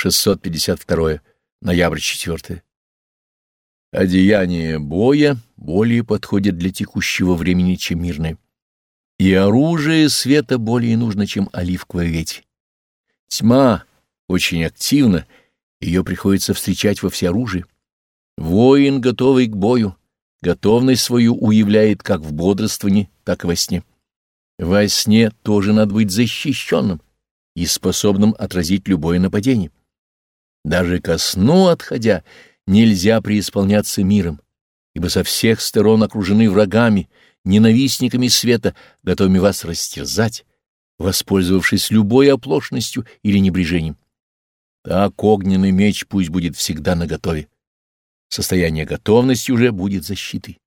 652. Ноябрь 4. Одеяние боя более подходит для текущего времени, чем мирное. И оружие света более нужно, чем оливковая ветвь. Тьма очень активна, ее приходится встречать во всеоружии. Воин, готовый к бою, готовность свою уявляет как в бодрствовании, так и во сне. Во сне тоже надо быть защищенным и способным отразить любое нападение. Даже ко сну отходя, нельзя преисполняться миром, ибо со всех сторон окружены врагами, ненавистниками света, готовыми вас растерзать, воспользовавшись любой оплошностью или небрежением. Так огненный меч пусть будет всегда наготове. Состояние готовности уже будет защитой.